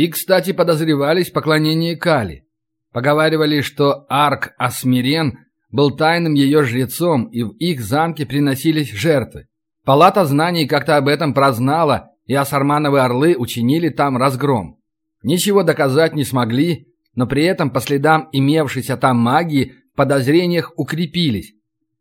И, кстати, подозревались в поклонении Кали. Поговаривали, что Арк Асмирен был тайным ее жрецом, и в их замке приносились жертвы. Палата знаний как-то об этом прознала, и Асармановы орлы учинили там разгром. Ничего доказать не смогли, но при этом по следам имевшейся там магии в подозрениях укрепились.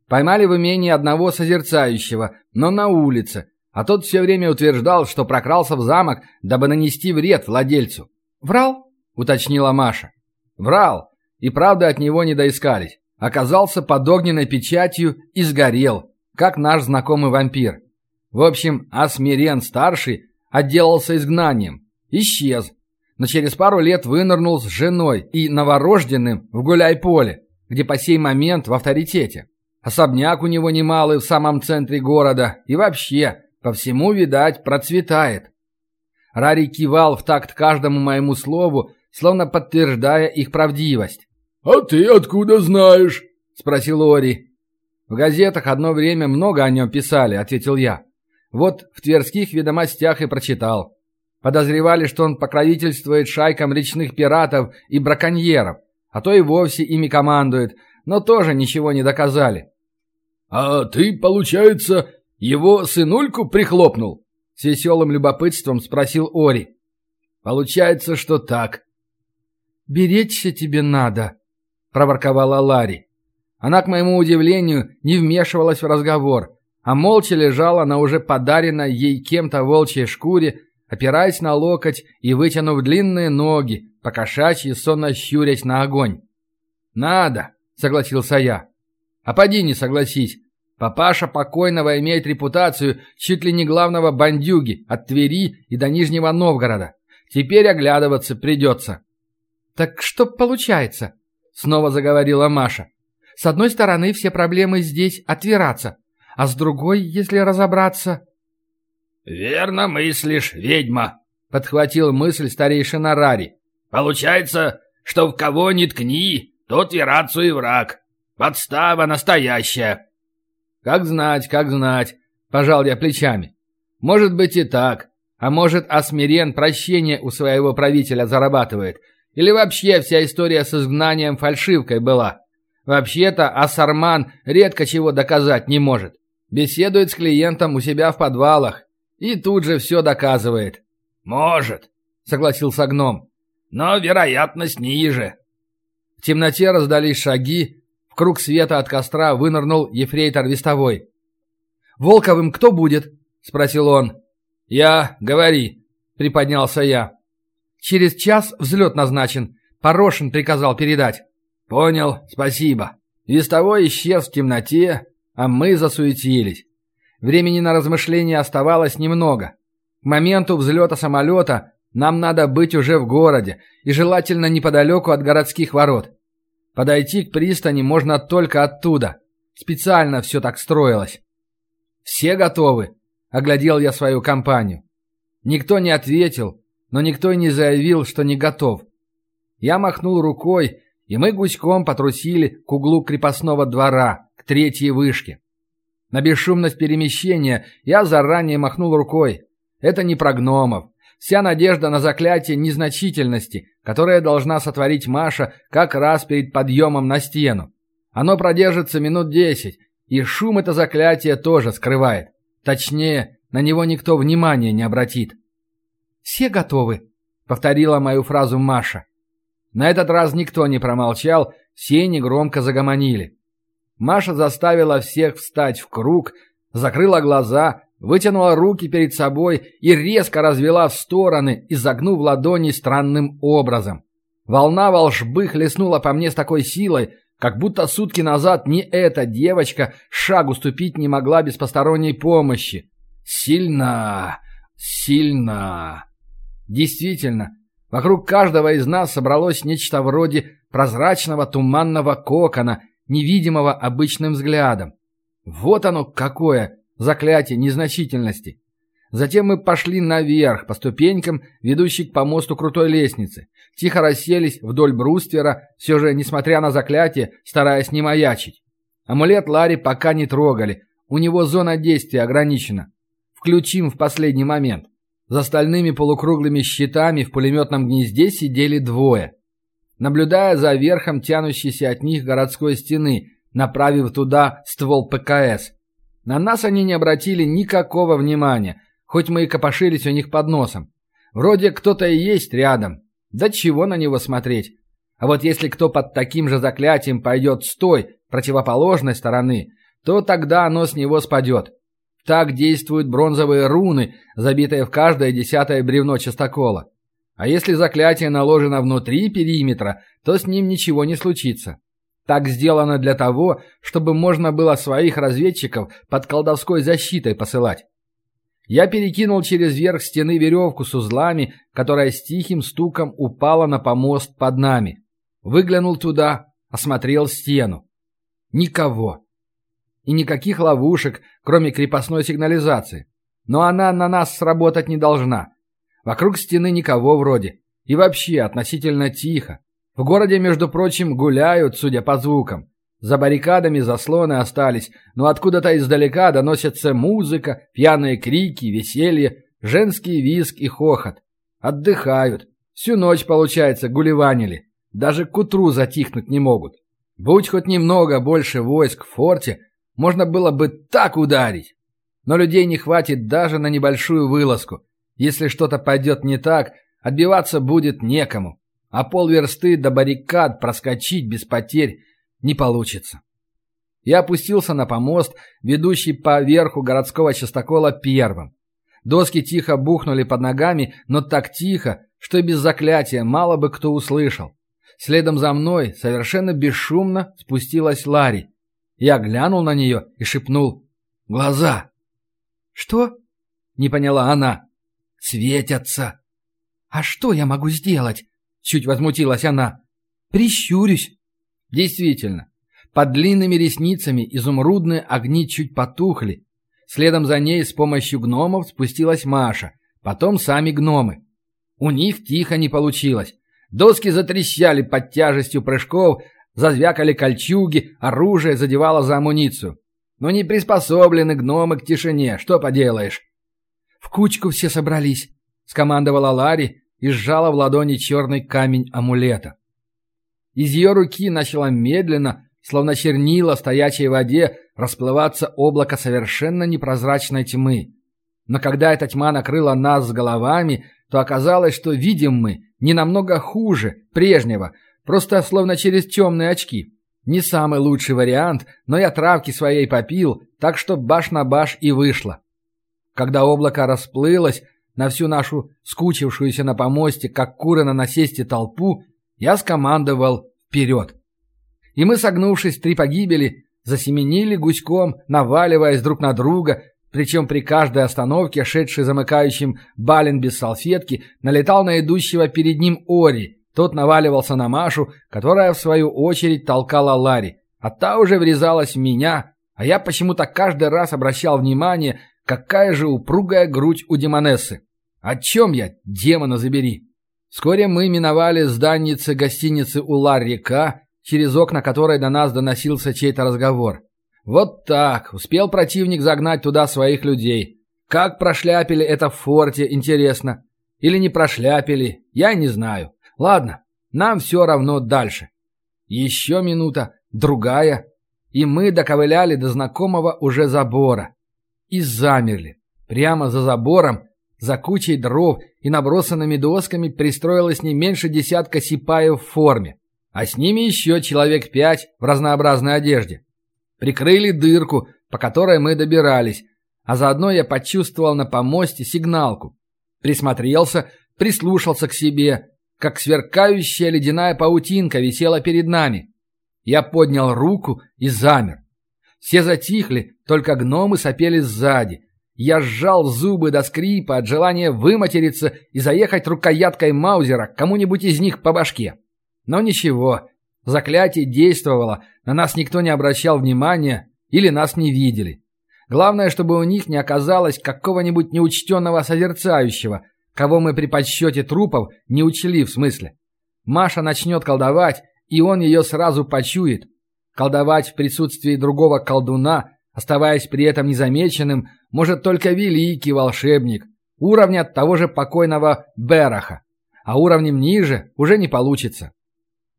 Поймали в имении одного созерцающего, но на улице, а тот все время утверждал, что прокрался в замок, дабы нанести вред владельцу. «Врал?» – уточнила Маша. «Врал, и правда от него не доискались. Оказался под огненной печатью и сгорел, как наш знакомый вампир. В общем, Асмирен-старший отделался изгнанием, исчез, но через пару лет вынырнул с женой и новорожденным в гуляй-поле, где по сей момент в авторитете. Особняк у него немалый в самом центре города и вообще, по всему, видать, процветает. Рари кивал в такт каждому моему слову, словно подтверждая их правдивость. «А ты откуда знаешь?» – спросил Ори. «В газетах одно время много о нем писали», – ответил я. «Вот в Тверских ведомостях и прочитал. Подозревали, что он покровительствует шайкам речных пиратов и браконьеров, а то и вовсе ими командует, но тоже ничего не доказали». «А ты, получается, его сынульку прихлопнул?» – с веселым любопытством спросил Ори. «Получается, что так». «Беречься тебе надо», – проворковала Ларри. Она, к моему удивлению, не вмешивалась в разговор, а молча лежала на уже подаренной ей кем-то волчьей шкуре, опираясь на локоть и вытянув длинные ноги, покошачьи сонно щурясь на огонь. «Надо», — согласился я. «А поди не согласись. Папаша покойного имеет репутацию чуть ли не главного бандюги от Твери и до Нижнего Новгорода. Теперь оглядываться придется». «Так что получается?» — снова заговорила Маша. С одной стороны, все проблемы здесь отвираться, а с другой, если разобраться... «Верно мыслишь, ведьма», — подхватил мысль старейшина Рари. «Получается, что в кого ни ткни, тот верацу и враг. Подстава настоящая». «Как знать, как знать», — пожал я плечами. «Может быть и так, а может Асмирен прощение у своего правителя зарабатывает, или вообще вся история с изгнанием фальшивкой была». Вообще-то Асарман редко чего доказать не может. Беседует с клиентом у себя в подвалах и тут же все доказывает. «Может», — согласился гном, — «но вероятность ниже». В темноте раздались шаги, круг света от костра вынырнул ефрейтор вестовой. «Волковым кто будет?» — спросил он. «Я, говори», — приподнялся я. «Через час взлет назначен. Порошин приказал передать». «Понял, спасибо». Вестовой исчез в темноте, а мы засуетились. Времени на размышления оставалось немного. К моменту взлета самолета нам надо быть уже в городе, и желательно неподалеку от городских ворот. Подойти к пристани можно только оттуда. Специально все так строилось. «Все готовы?» – оглядел я свою компанию. Никто не ответил, но никто и не заявил, что не готов. Я махнул рукой, и мы гуськом потрусили к углу крепостного двора, к третьей вышке. На бесшумность перемещения я заранее махнул рукой. Это не про гномов. Вся надежда на заклятие незначительности, которое должна сотворить Маша как раз перед подъемом на стену. Оно продержится минут десять, и шум это заклятие тоже скрывает. Точнее, на него никто внимания не обратит. «Все готовы», — повторила мою фразу Маша. На этот раз никто не промолчал, все негромко загомонили. Маша заставила всех встать в круг, закрыла глаза, вытянула руки перед собой и резко развела в стороны, изогнув ладони странным образом. Волна волшбы хлестнула по мне с такой силой, как будто сутки назад ни эта девочка шагу ступить не могла без посторонней помощи. Сильно, сильно. Действительно, Вокруг каждого из нас собралось нечто вроде прозрачного туманного кокона, невидимого обычным взглядом. Вот оно какое заклятие незначительности. Затем мы пошли наверх, по ступенькам, ведущей к помосту крутой лестницы. Тихо расселись вдоль бруствера, все же, несмотря на заклятие, стараясь не маячить. Амулет Ларри пока не трогали, у него зона действия ограничена. Включим в последний момент. За стальными полукруглыми щитами в пулеметном гнезде сидели двое. Наблюдая за верхом тянущейся от них городской стены, направив туда ствол ПКС. На нас они не обратили никакого внимания, хоть мы и копошились у них под носом. Вроде кто-то и есть рядом. Да чего на него смотреть? А вот если кто под таким же заклятием пойдет с той, противоположной стороны, то тогда оно с него спадет. Так действуют бронзовые руны, забитые в каждое десятое бревно частокола. А если заклятие наложено внутри периметра, то с ним ничего не случится. Так сделано для того, чтобы можно было своих разведчиков под колдовской защитой посылать. Я перекинул через верх стены веревку с узлами, которая с тихим стуком упала на помост под нами. Выглянул туда, осмотрел стену. Никого и никаких ловушек, кроме крепостной сигнализации. Но она на нас сработать не должна. Вокруг стены никого вроде. И вообще относительно тихо. В городе, между прочим, гуляют, судя по звукам. За баррикадами заслоны остались, но откуда-то издалека доносятся музыка, пьяные крики, веселье, женский визг и хохот. Отдыхают. Всю ночь, получается, гулеванили. Даже к утру затихнуть не могут. Будь хоть немного больше войск в форте, можно было бы так ударить. Но людей не хватит даже на небольшую вылазку. Если что-то пойдет не так, отбиваться будет некому. А полверсты до баррикад проскочить без потерь не получится. Я опустился на помост, ведущий по верху городского частокола первым. Доски тихо бухнули под ногами, но так тихо, что без заклятия мало бы кто услышал. Следом за мной совершенно бесшумно спустилась Ларри. Я глянул на нее и шепнул «Глаза!» «Что?» — не поняла она. «Светятся!» «А что я могу сделать?» — чуть возмутилась она. «Прищурюсь». Действительно, под длинными ресницами изумрудные огни чуть потухли. Следом за ней с помощью гномов спустилась Маша, потом сами гномы. У них тихо не получилось. Доски затрещали под тяжестью прыжков, Зазвякали кольчуги, оружие задевало за амуницию. Но не приспособлены гномы к тишине, что поделаешь. «В кучку все собрались», — скомандовала Ларри и сжала в ладони черный камень амулета. Из ее руки начало медленно, словно чернила в стоячей воде, расплываться облако совершенно непрозрачной тьмы. Но когда эта тьма накрыла нас с головами, то оказалось, что видим мы не намного хуже прежнего — Просто словно через темные очки. Не самый лучший вариант, но я травки своей попил, так что баш на баш и вышло. Когда облако расплылось на всю нашу скучившуюся на помосте, как куры на насесте толпу, я скомандовал «Вперед!». И мы, согнувшись три погибели, засеменили гуськом, наваливаясь друг на друга, причем при каждой остановке, шедший замыкающим Бален без салфетки, налетал на идущего перед ним Ори, тот наваливался на Машу, которая, в свою очередь, толкала Ларри. А та уже врезалась в меня, а я почему-то каждый раз обращал внимание, какая же упругая грудь у демонессы. О чем я, демона забери? Вскоре мы миновали зданицы гостиницы у Ларрика, через окна которой до нас доносился чей-то разговор. Вот так, успел противник загнать туда своих людей. Как прошляпили это в форте, интересно. Или не прошляпили, я не знаю. Ладно, нам все равно дальше. Еще минута, другая, и мы доковыляли до знакомого уже забора. И замерли. Прямо за забором, за кучей дров и набросанными досками пристроилось не меньше десятка сипаев в форме, а с ними еще человек пять в разнообразной одежде. Прикрыли дырку, по которой мы добирались, а заодно я почувствовал на помосте сигналку. Присмотрелся, прислушался к себе, как сверкающая ледяная паутинка висела перед нами. Я поднял руку и замер. Все затихли, только гномы сопели сзади. Я сжал зубы до скрипа от желания выматериться и заехать рукояткой Маузера кому-нибудь из них по башке. Но ничего, заклятие действовало, на нас никто не обращал внимания или нас не видели. Главное, чтобы у них не оказалось какого-нибудь неучтенного созерцающего, кого мы при подсчете трупов не учли в смысле. Маша начнет колдовать, и он ее сразу почует. Колдовать в присутствии другого колдуна, оставаясь при этом незамеченным, может только великий волшебник. Уровня того же покойного Бераха. А уровнем ниже уже не получится.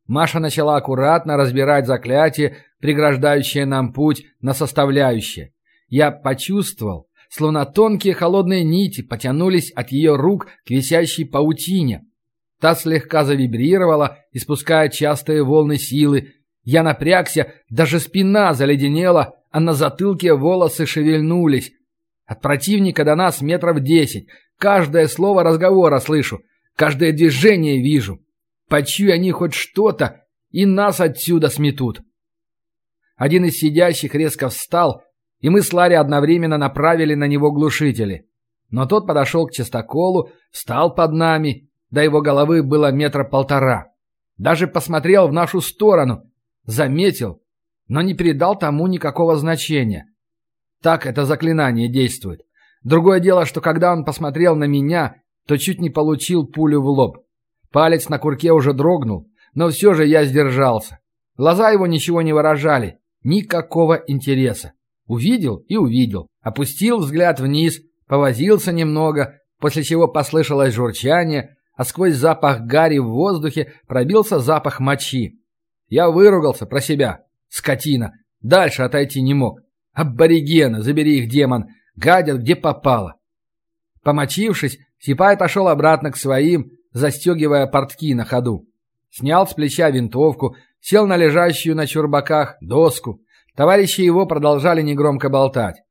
Маша начала аккуратно разбирать заклятие, преграждающее нам путь на составляющие. Я почувствовал, словно тонкие холодные нити потянулись от ее рук к висящей паутине. Та слегка завибрировала, испуская частые волны силы. Я напрягся, даже спина заледенела, а на затылке волосы шевельнулись. От противника до нас метров десять. Каждое слово разговора слышу, каждое движение вижу. Почуй они хоть что-то, и нас отсюда сметут. Один из сидящих резко встал, и мы с Ларри одновременно направили на него глушители. Но тот подошел к чистоколу, встал под нами, до его головы было метра полтора. Даже посмотрел в нашу сторону, заметил, но не передал тому никакого значения. Так это заклинание действует. Другое дело, что когда он посмотрел на меня, то чуть не получил пулю в лоб. Палец на курке уже дрогнул, но все же я сдержался. Глаза его ничего не выражали, никакого интереса. Увидел и увидел. Опустил взгляд вниз, повозился немного, после чего послышалось журчание, а сквозь запах гари в воздухе пробился запах мочи. Я выругался про себя. Скотина. Дальше отойти не мог. Аборигены, забери их, демон. Гадят, где попало. Помочившись, Сипай отошел обратно к своим, застегивая портки на ходу. Снял с плеча винтовку, сел на лежащую на чурбаках доску. Товарищи его продолжали негромко болтать.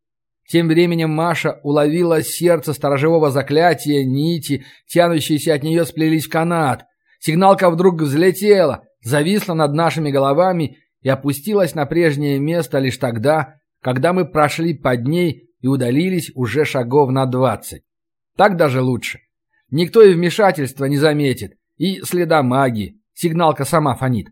Тем временем Маша уловила сердце сторожевого заклятия, нити, тянущиеся от нее сплелись канат. Сигналка вдруг взлетела, зависла над нашими головами и опустилась на прежнее место лишь тогда, когда мы прошли под ней и удалились уже шагов на двадцать. Так даже лучше. Никто и вмешательства не заметит. И следа магии. Сигналка сама фонит.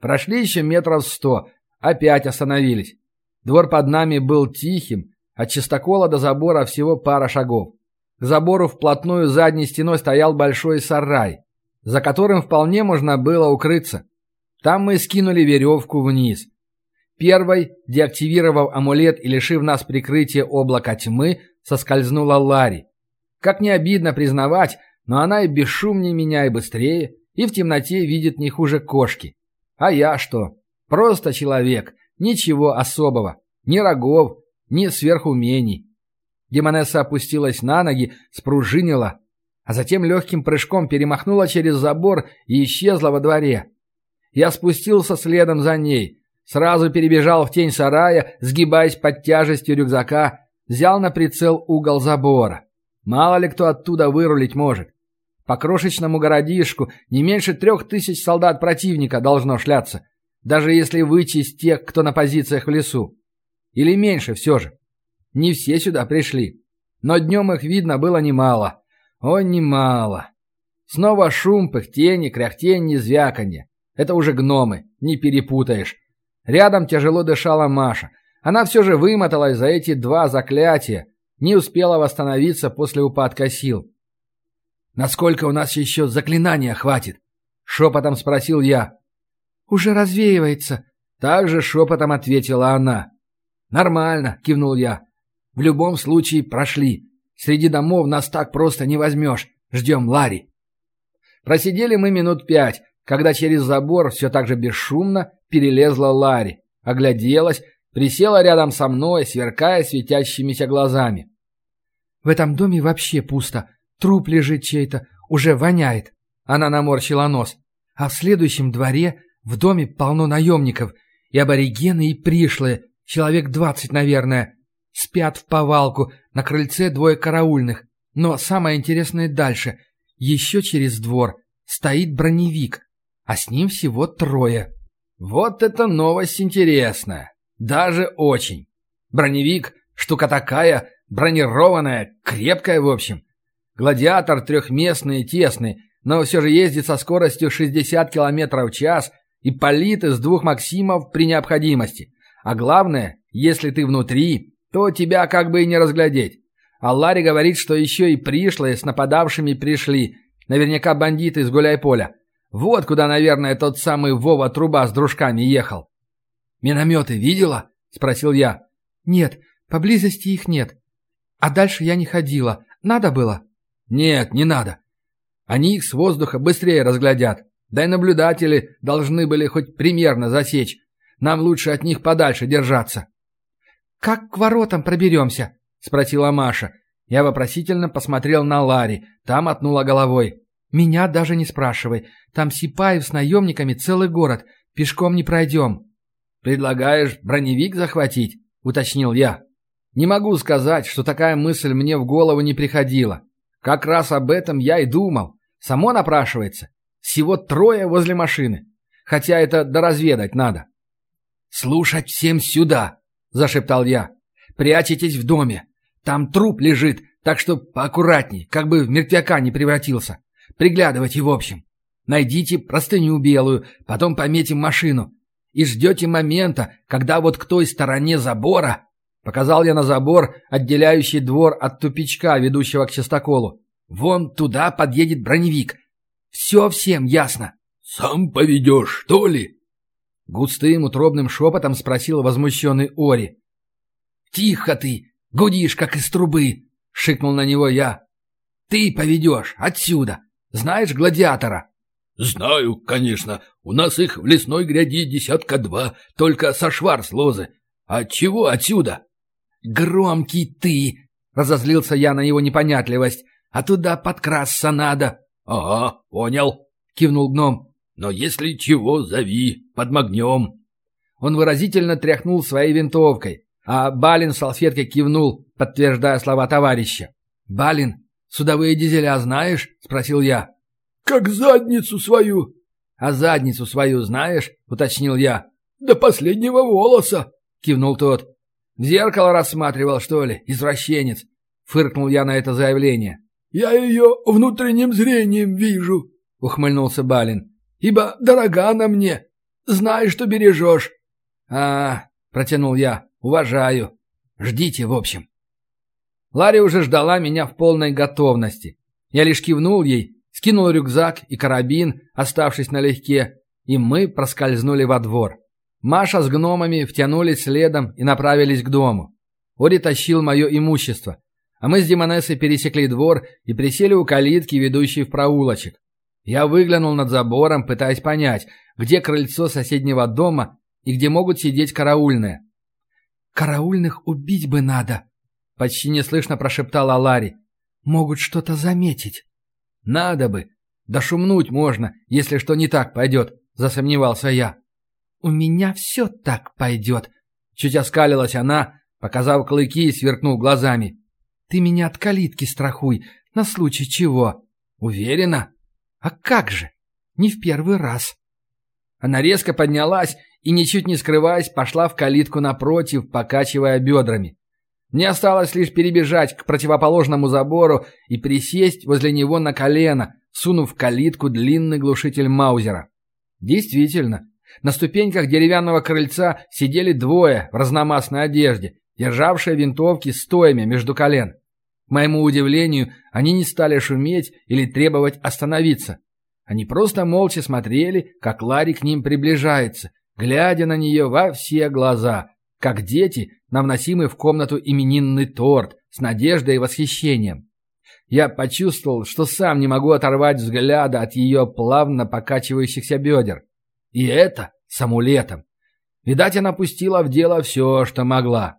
Прошли еще метров сто. Опять остановились. Двор под нами был тихим. От чистокола до забора всего пара шагов. К забору вплотную задней стеной стоял большой сарай, за которым вполне можно было укрыться. Там мы скинули веревку вниз. Первой, деактивировав амулет и лишив нас прикрытия облака тьмы, соскользнула Ларри. Как не обидно признавать, но она и бесшумнее меня, и быстрее, и в темноте видит не хуже кошки. А я что? Просто человек, ничего особого, ни рогов, ни сверхумений. Демонесса опустилась на ноги, спружинила, а затем легким прыжком перемахнула через забор и исчезла во дворе. Я спустился следом за ней, сразу перебежал в тень сарая, сгибаясь под тяжестью рюкзака, взял на прицел угол забора. Мало ли кто оттуда вырулить может. По крошечному городишку не меньше трех тысяч солдат противника должно шляться, даже если вычесть тех, кто на позициях в лесу. Или меньше все же. Не все сюда пришли. Но днем их видно было немало. О, немало. Снова шум, пыхтение, кряхтение, звяканье. Это уже гномы, не перепутаешь. Рядом тяжело дышала Маша. Она все же вымоталась за эти два заклятия, не успела восстановиться после упадка сил. «Насколько у нас еще заклинания хватит?» — шепотом спросил я. «Уже развеивается», — также шепотом ответила она. «Нормально», — кивнул я. «В любом случае прошли. Среди домов нас так просто не возьмешь. Ждем Ларри». Просидели мы минут пять, когда через забор все так же бесшумно перелезла Ларри, огляделась, Присела рядом со мной, сверкая светящимися глазами. «В этом доме вообще пусто. Труп лежит чей-то, уже воняет». Она наморщила нос. «А в следующем дворе в доме полно наемников. И аборигены, и пришлые. Человек двадцать, наверное. Спят в повалку. На крыльце двое караульных. Но самое интересное дальше. Еще через двор стоит броневик. А с ним всего трое». «Вот это новость интересная!» Даже очень. Броневик, штука такая, бронированная, крепкая в общем. Гладиатор трехместный и тесный, но все же ездит со скоростью 60 км в час и палит из двух максимов при необходимости. А главное, если ты внутри, то тебя как бы и не разглядеть. А Ларри говорит, что еще и пришлые с нападавшими пришли. Наверняка бандиты из гуляй-поля. Вот куда, наверное, тот самый Вова Труба с дружками ехал. «Минометы видела?» — спросил я. «Нет, поблизости их нет. А дальше я не ходила. Надо было?» «Нет, не надо. Они их с воздуха быстрее разглядят. Да и наблюдатели должны были хоть примерно засечь. Нам лучше от них подальше держаться». «Как к воротам проберемся?» — спросила Маша. Я вопросительно посмотрел на Ларри. Там отнула головой. «Меня даже не спрашивай. Там Сипаев с наемниками целый город. Пешком не пройдем». «Предлагаешь броневик захватить?» — уточнил я. Не могу сказать, что такая мысль мне в голову не приходила. Как раз об этом я и думал. Само напрашивается. Всего трое возле машины. Хотя это доразведать надо. «Слушать всем сюда!» — зашептал я. «Прячетесь в доме. Там труп лежит, так что поаккуратней, как бы в мертвяка не превратился. Приглядывайте в общем. Найдите простыню белую, потом пометим машину. И ждете момента, когда вот к той стороне забора...» Показал я на забор, отделяющий двор от тупичка, ведущего к частоколу. «Вон туда подъедет броневик. Все всем ясно». «Сам поведешь, что ли?» Густым утробным шепотом спросил возмущенный Ори. «Тихо ты! Гудишь, как из трубы!» — шикнул на него я. «Ты поведешь отсюда! Знаешь гладиатора?» «Знаю, конечно. У нас их в лесной гряде десятка два, только со шварц лозы. А чего отсюда?» «Громкий ты!» — разозлился я на его непонятливость. «А туда подкрасться надо!» «Ага, понял!» — кивнул гном. «Но если чего, зови, подмогнем!» Он выразительно тряхнул своей винтовкой, а Балин салфеткой кивнул, подтверждая слова товарища. «Балин, судовые дизеля знаешь?» — спросил я. «Как задницу свою!» «А задницу свою знаешь?» — уточнил я. «До последнего волоса!» — кивнул тот. В зеркало рассматривал, что ли, извращенец? Фыркнул я на это заявление. Я ее внутренним зрением вижу, ухмыльнулся Балин. Ибо дорога она мне. Знаешь, что бережешь. А, протянул я. Уважаю. Ждите, в общем. Ларри уже ждала меня в полной готовности. Я лишь кивнул ей, скинул рюкзак и карабин, оставшись налегке, и мы проскользнули во двор. Маша с гномами втянулись следом и направились к дому. Ори тащил мое имущество, а мы с Демонессой пересекли двор и присели у калитки, ведущей в проулочек. Я выглянул над забором, пытаясь понять, где крыльцо соседнего дома и где могут сидеть караульные. «Караульных убить бы надо», — почти неслышно прошептала Ларри. «Могут что-то заметить». «Надо бы. Да шумнуть можно, если что не так пойдет», — засомневался я. «У меня все так пойдет», — чуть оскалилась она, показав клыки и сверкнув глазами. «Ты меня от калитки страхуй, на случай чего». «Уверена?» «А как же? Не в первый раз». Она резко поднялась и, ничуть не скрываясь, пошла в калитку напротив, покачивая бедрами. Мне осталось лишь перебежать к противоположному забору и присесть возле него на колено, сунув в калитку длинный глушитель Маузера. Действительно, на ступеньках деревянного крыльца сидели двое в разномастной одежде, державшие винтовки стоями между колен. К моему удивлению, они не стали шуметь или требовать остановиться. Они просто молча смотрели, как Ларри к ним приближается, глядя на нее во все глаза, как дети на вносимый в комнату именинный торт с надеждой и восхищением. Я почувствовал, что сам не могу оторвать взгляда от ее плавно покачивающихся бедер. И это с амулетом. Видать, она пустила в дело все, что могла.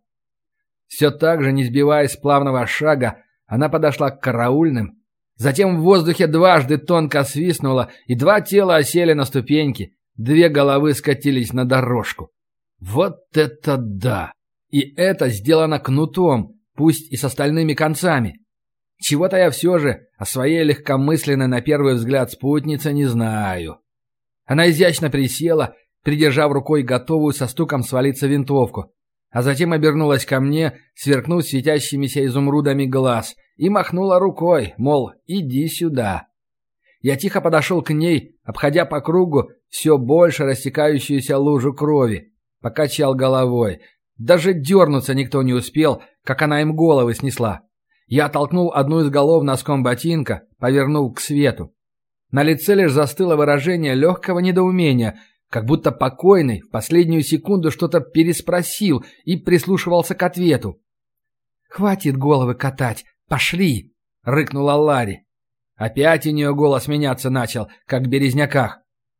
Все так же, не сбиваясь с плавного шага, она подошла к караульным. Затем в воздухе дважды тонко свистнула, и два тела осели на ступеньки. Две головы скатились на дорожку. Вот это да! И это сделано кнутом, пусть и с остальными концами. Чего-то я все же о своей легкомысленной на первый взгляд спутнице не знаю. Она изящно присела, придержав рукой готовую со стуком свалиться винтовку, а затем обернулась ко мне, сверкнув светящимися изумрудами глаз, и махнула рукой, мол, иди сюда. Я тихо подошел к ней, обходя по кругу все больше растекающуюся лужу крови. Покачал головой. Даже дернуться никто не успел, как она им головы снесла. Я толкнул одну из голов носком ботинка, повернул к свету. На лице лишь застыло выражение легкого недоумения, как будто покойный в последнюю секунду что-то переспросил и прислушивался к ответу. «Хватит головы катать, пошли!» рыкнула Ларри. Опять у нее голос меняться начал, как в березняках.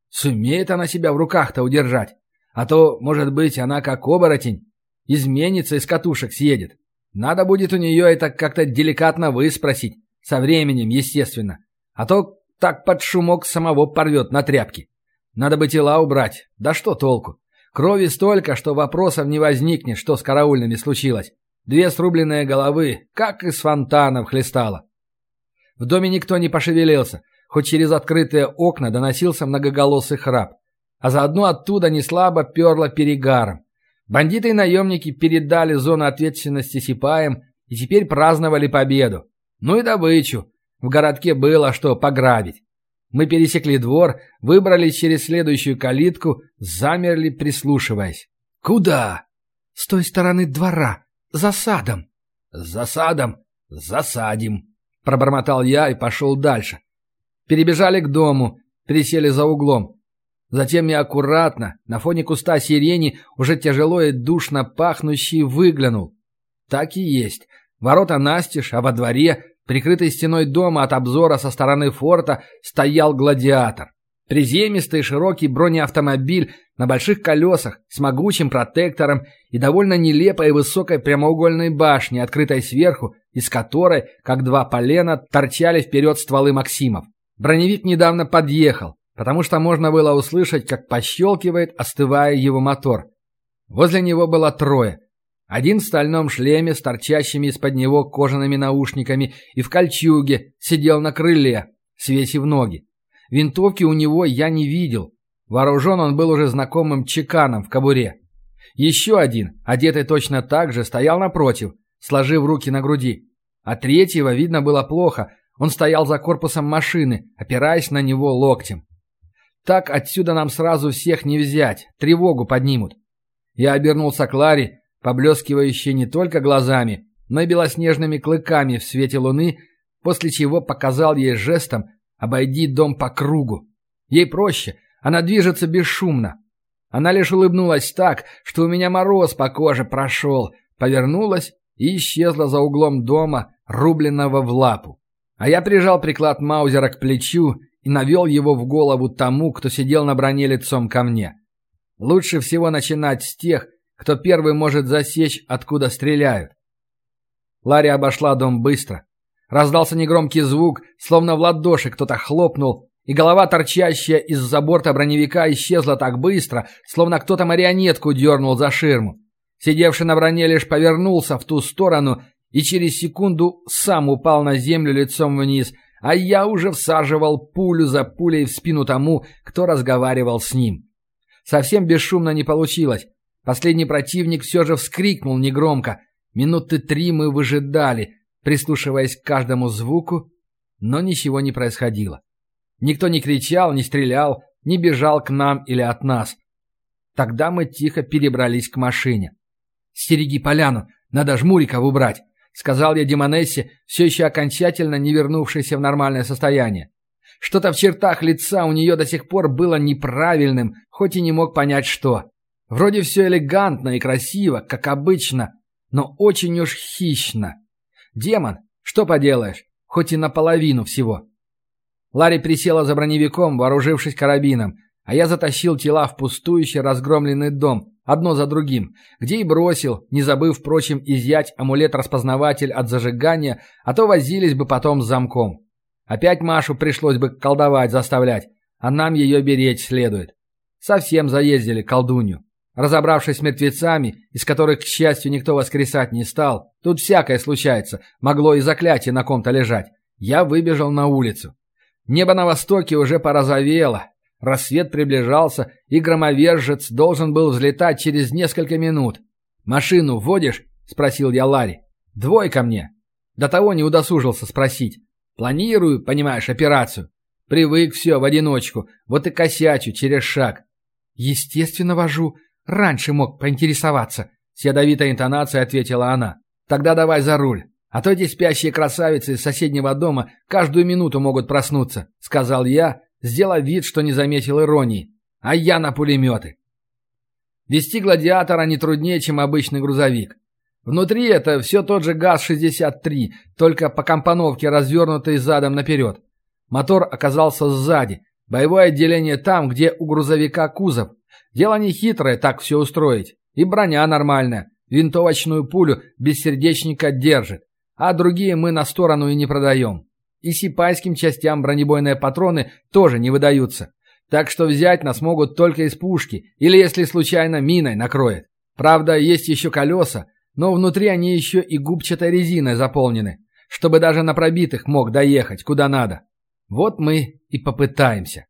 Сумеет она себя в руках-то удержать. А то, может быть, она как оборотень. Изменится из катушек съедет. Надо будет у нее это как-то деликатно выспросить. Со временем, естественно. А то так под шумок самого порвет на тряпки. Надо бы тела убрать. Да что толку? Крови столько, что вопросов не возникнет, что с караульными случилось. Две срубленные головы, как из фонтанов хлестало. В доме никто не пошевелился, хоть через открытые окна доносился многоголосый храп. А заодно оттуда неслабо перло перегаром. Бандиты и наемники передали зону ответственности сипаем и теперь праздновали победу. Ну и добычу. В городке было что пограбить. Мы пересекли двор, выбрались через следующую калитку, замерли, прислушиваясь. «Куда?» «С той стороны двора. За садом». «С засадом? Засадим», — пробормотал я и пошел дальше. Перебежали к дому, присели за углом. Затем я аккуратно, на фоне куста сирени, уже тяжело и душно пахнущий, выглянул. Так и есть. Ворота настежь, а во дворе, прикрытой стеной дома от обзора со стороны форта, стоял гладиатор. Приземистый широкий бронеавтомобиль на больших колесах с могучим протектором и довольно нелепой высокой прямоугольной башней, открытой сверху, из которой, как два полена, торчали вперед стволы Максимов. Броневик недавно подъехал, потому что можно было услышать, как пощелкивает, остывая его мотор. Возле него было трое. Один в стальном шлеме с торчащими из-под него кожаными наушниками и в кольчуге сидел на крыле, свесив ноги. Винтовки у него я не видел. Вооружен он был уже знакомым чеканом в кобуре. Еще один, одетый точно так же, стоял напротив, сложив руки на груди. А третьего видно было плохо. Он стоял за корпусом машины, опираясь на него локтем. Так отсюда нам сразу всех не взять, тревогу поднимут. Я обернулся к Ларе, поблескивающей не только глазами, но и белоснежными клыками в свете луны, после чего показал ей жестом «обойди дом по кругу». Ей проще, она движется бесшумно. Она лишь улыбнулась так, что у меня мороз по коже прошел, повернулась и исчезла за углом дома, рубленного в лапу. А я прижал приклад Маузера к плечу и навел его в голову тому, кто сидел на броне лицом ко мне. Лучше всего начинать с тех, кто первый может засечь, откуда стреляют. Ларри обошла дом быстро. Раздался негромкий звук, словно в ладоши кто-то хлопнул, и голова, торчащая из-за борта броневика, исчезла так быстро, словно кто-то марионетку дернул за ширму. Сидевший на броне лишь повернулся в ту сторону и через секунду сам упал на землю лицом вниз – а я уже всаживал пулю за пулей в спину тому, кто разговаривал с ним. Совсем бесшумно не получилось. Последний противник все же вскрикнул негромко. Минуты три мы выжидали, прислушиваясь к каждому звуку, но ничего не происходило. Никто не кричал, не стрелял, не бежал к нам или от нас. Тогда мы тихо перебрались к машине. «Стереги поляну, надо жмуриков убрать», сказал я Демонессе, все еще окончательно не вернувшейся в нормальное состояние. Что-то в чертах лица у нее до сих пор было неправильным, хоть и не мог понять, что. Вроде все элегантно и красиво, как обычно, но очень уж хищно. Демон, что поделаешь, хоть и наполовину всего. Ларри присела за броневиком, вооружившись карабином, а я затащил тела в пустующий разгромленный дом, одно за другим, где и бросил, не забыв, впрочем, изъять амулет-распознаватель от зажигания, а то возились бы потом с замком. Опять Машу пришлось бы колдовать заставлять, а нам ее беречь следует. Совсем заездили колдунью. Разобравшись с мертвецами, из которых, к счастью, никто воскресать не стал, тут всякое случается, могло и заклятие на ком-то лежать, я выбежал на улицу. Небо на востоке уже порозовело, Рассвет приближался, и громовержец должен был взлетать через несколько минут. «Машину вводишь?» — спросил я Ларри. «Двойка мне». До того не удосужился спросить. «Планирую, понимаешь, операцию. Привык все в одиночку, вот и косячу через шаг». «Естественно, вожу. Раньше мог поинтересоваться», — с ядовитой интонацией ответила она. «Тогда давай за руль. А то эти спящие красавицы из соседнего дома каждую минуту могут проснуться», — сказал я, сделав вид, что не заметил иронии. А я на пулеметы. Вести гладиатора не труднее, чем обычный грузовик. Внутри это все тот же ГАЗ-63, только по компоновке развернутый задом наперед. Мотор оказался сзади, боевое отделение там, где у грузовика кузов. Дело не хитрое так все устроить. И броня нормальная, винтовочную пулю без сердечника держит, а другие мы на сторону и не продаем. И сипайским частям бронебойные патроны тоже не выдаются. Так что взять нас могут только из пушки, или если случайно миной накроет. Правда, есть еще колеса, но внутри они еще и губчатой резиной заполнены, чтобы даже на пробитых мог доехать куда надо. Вот мы и попытаемся.